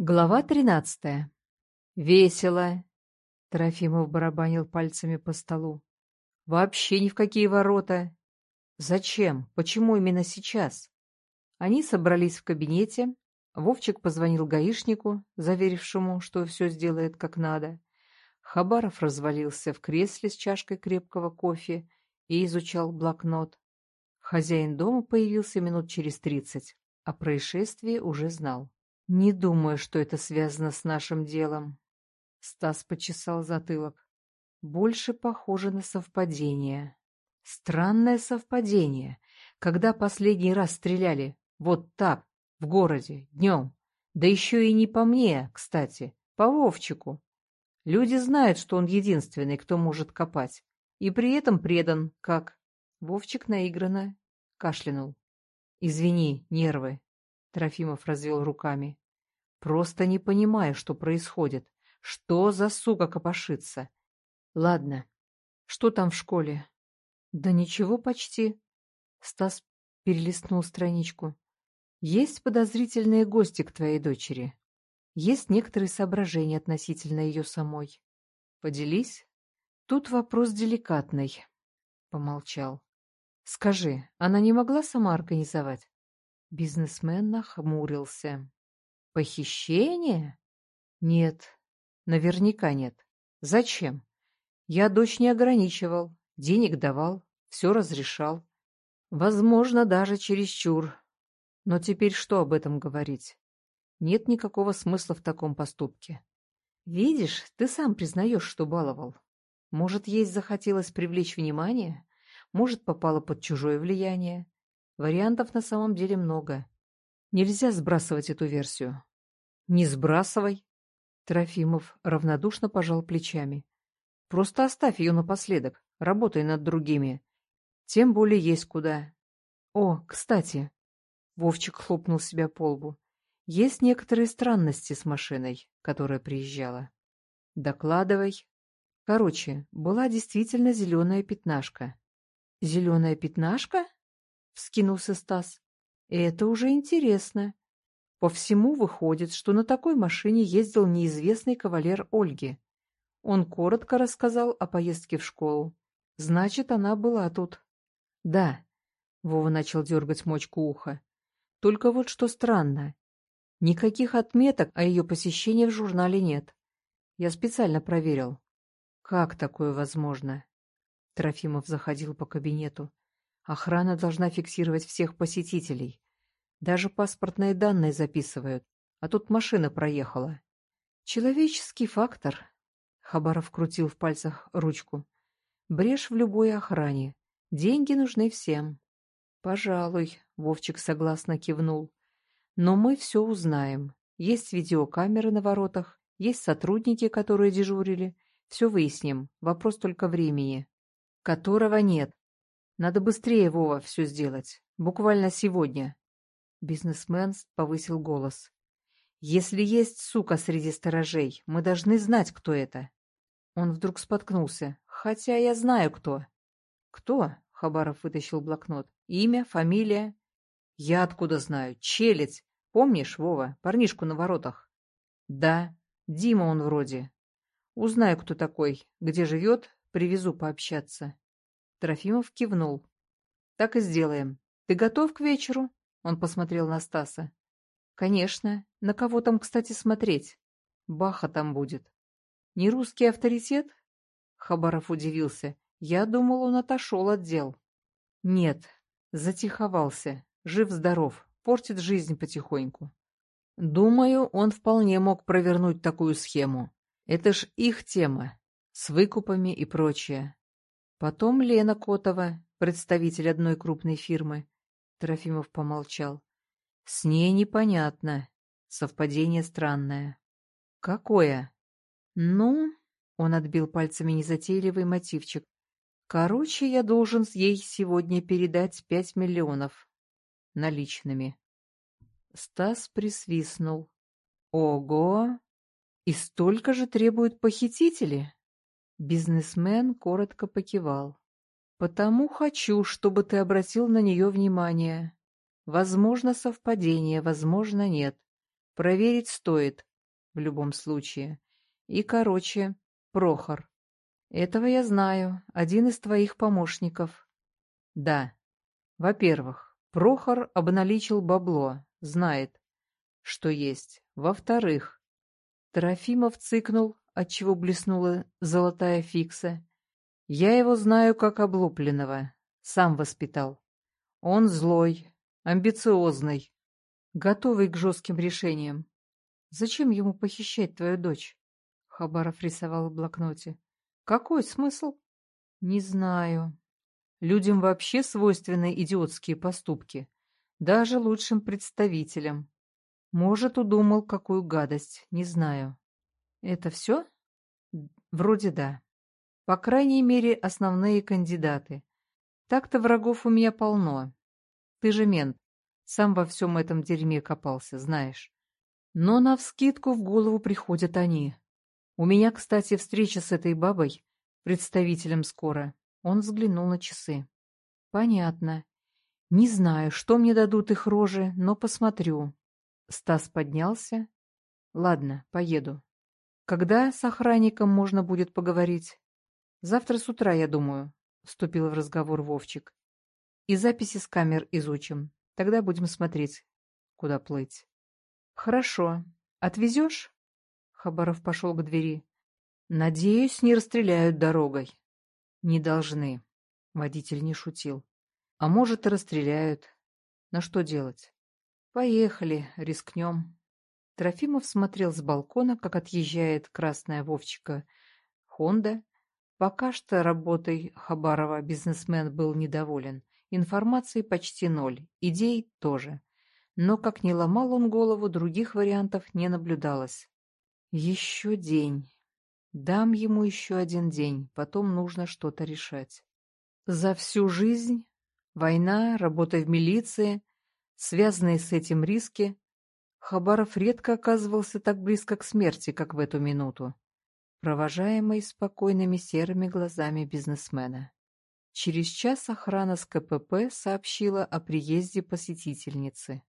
Глава тринадцатая. Весело. Трофимов барабанил пальцами по столу. Вообще ни в какие ворота. Зачем? Почему именно сейчас? Они собрались в кабинете. Вовчик позвонил гаишнику, заверившему, что все сделает как надо. Хабаров развалился в кресле с чашкой крепкого кофе и изучал блокнот. Хозяин дома появился минут через тридцать. О происшествии уже знал. Не думаю, что это связано с нашим делом. Стас почесал затылок. Больше похоже на совпадение. Странное совпадение. Когда последний раз стреляли? Вот так, в городе, днем. Да еще и не по мне, кстати, по Вовчику. Люди знают, что он единственный, кто может копать. И при этом предан, как... Вовчик наигранно кашлянул. «Извини, нервы», Трофимов развел руками. Просто не понимаю, что происходит. Что за сука копошится? Ладно. Что там в школе? Да ничего почти. Стас перелистнул страничку. Есть подозрительные гости к твоей дочери. Есть некоторые соображения относительно ее самой. Поделись. Тут вопрос деликатный. Помолчал. Скажи, она не могла сама организовать? Бизнесмен нахмурился. Похищение? Нет, наверняка нет. Зачем? Я дочь не ограничивал, денег давал, все разрешал. Возможно, даже чересчур. Но теперь что об этом говорить? Нет никакого смысла в таком поступке. Видишь, ты сам признаешь, что баловал. Может, ей захотелось привлечь внимание? Может, попала под чужое влияние? Вариантов на самом деле много. Нельзя сбрасывать эту версию. Не сбрасывай. Трофимов равнодушно пожал плечами. Просто оставь ее напоследок, работай над другими. Тем более есть куда. О, кстати, Вовчик хлопнул себя по лбу. Есть некоторые странности с машиной, которая приезжала. Докладывай. Короче, была действительно зеленая пятнашка. Зеленая пятнашка? Вскинулся Стас. Это уже интересно. По всему выходит, что на такой машине ездил неизвестный кавалер Ольги. Он коротко рассказал о поездке в школу. Значит, она была тут. Да. Вова начал дергать мочку уха. Только вот что странно. Никаких отметок о ее посещении в журнале нет. Я специально проверил. Как такое возможно? Трофимов заходил по кабинету. Охрана должна фиксировать всех посетителей. Даже паспортные данные записывают. А тут машина проехала. Человеческий фактор. Хабаров крутил в пальцах ручку. Брешь в любой охране. Деньги нужны всем. Пожалуй, Вовчик согласно кивнул. Но мы все узнаем. Есть видеокамеры на воротах, есть сотрудники, которые дежурили. Все выясним. Вопрос только времени. Которого нет. Надо быстрее, Вова, все сделать. Буквально сегодня. Бизнесмен повысил голос. Если есть сука среди сторожей, мы должны знать, кто это. Он вдруг споткнулся. Хотя я знаю, кто. Кто? Хабаров вытащил блокнот. Имя, фамилия? Я откуда знаю? Челядь. Помнишь, Вова, парнишку на воротах? Да, Дима он вроде. Узнаю, кто такой, где живет, привезу пообщаться. Трофимов кивнул. «Так и сделаем. Ты готов к вечеру?» Он посмотрел на Стаса. «Конечно. На кого там, кстати, смотреть? Баха там будет. Не русский авторитет?» Хабаров удивился. «Я думал, он отошел от дел». «Нет. Затиховался. Жив-здоров. Портит жизнь потихоньку». «Думаю, он вполне мог провернуть такую схему. Это ж их тема. С выкупами и прочее. Потом Лена Котова, представитель одной крупной фирмы. Трофимов помолчал. С ней непонятно. Совпадение странное. Какое? Ну, он отбил пальцами незатейливый мотивчик. Короче, я должен ей сегодня передать пять миллионов. Наличными. Стас присвистнул. Ого! И столько же требуют похитители? Бизнесмен коротко покивал. «Потому хочу, чтобы ты обратил на нее внимание. Возможно совпадение, возможно нет. Проверить стоит. в любом случае. И, короче, Прохор. Этого я знаю, один из твоих помощников. Да. Во-первых, Прохор обналичил бабло, знает, что есть. Во-вторых, Трофимов цыкнул, отчего блеснула золотая фикса. Я его знаю как облупленного, сам воспитал. Он злой, амбициозный, готовый к жестким решениям. Зачем ему похищать твою дочь? Хабаров рисовал в блокноте. Какой смысл? Не знаю. Людям вообще свойственны идиотские поступки. Даже лучшим представителям. Может, удумал какую гадость, не знаю. Это все? Вроде да. По крайней мере, основные кандидаты. Так-то врагов у меня полно. Ты же мент, сам во всем этом дерьме копался, знаешь. Но навскидку в голову приходят они. У меня, кстати, встреча с этой бабой, представителем скоро. Он взглянул на часы. Понятно. Не знаю, что мне дадут их рожи, но посмотрю. Стас поднялся. Ладно, поеду. Когда с охранником можно будет поговорить? Завтра с утра, я думаю, вступил в разговор Вовчик. И записи с камер изучим. Тогда будем смотреть, куда плыть. Хорошо. Отвезешь? Хабаров пошел к двери. Надеюсь, не расстреляют дорогой. Не должны. Водитель не шутил. А может, и расстреляют. На что делать? Поехали, рискнем. Трофимов смотрел с балкона, как отъезжает красная Вовчика Хонда. Пока что работой Хабарова бизнесмен был недоволен. Информации почти ноль, идей тоже. Но, как ни ломал он голову, других вариантов не наблюдалось. Еще день. Дам ему еще один день, потом нужно что-то решать. За всю жизнь, война, работа в милиции, связанные с этим риски, Хабаров редко оказывался так близко к смерти, как в эту минуту, провожаемый спокойными серыми глазами бизнесмена. Через час охрана с КПП сообщила о приезде посетительницы.